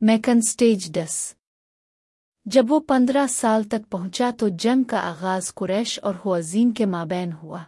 Maken stage ڈس جب وہ پندرہ سال تک پہنچا تو جنگ کا آغاز قریش اور ہوازین کے مابین ہوا۔